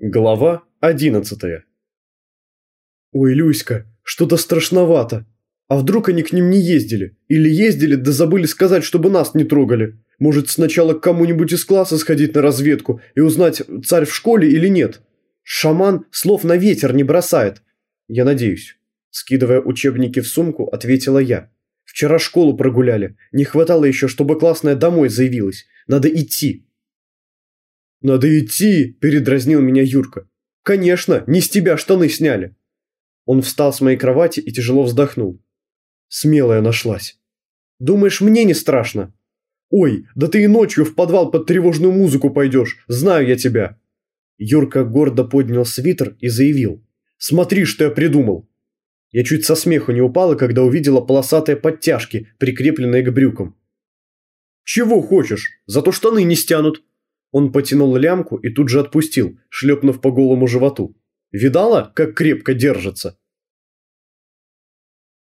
Глава одиннадцатая «Ой, Люська, что-то страшновато. А вдруг они к ним не ездили? Или ездили, да забыли сказать, чтобы нас не трогали? Может, сначала к кому-нибудь из класса сходить на разведку и узнать, царь в школе или нет? Шаман слов на ветер не бросает. Я надеюсь». Скидывая учебники в сумку, ответила я. «Вчера школу прогуляли. Не хватало еще, чтобы классная домой заявилась. Надо идти». «Надо идти!» – передразнил меня Юрка. «Конечно, не с тебя штаны сняли!» Он встал с моей кровати и тяжело вздохнул. Смелая нашлась. «Думаешь, мне не страшно?» «Ой, да ты и ночью в подвал под тревожную музыку пойдешь, знаю я тебя!» Юрка гордо поднял свитер и заявил. «Смотри, что я придумал!» Я чуть со смеху не упала, когда увидела полосатые подтяжки, прикрепленные к брюкам. «Чего хочешь? Зато штаны не стянут!» Он потянул лямку и тут же отпустил, шлепнув по голому животу. «Видала, как крепко держится?»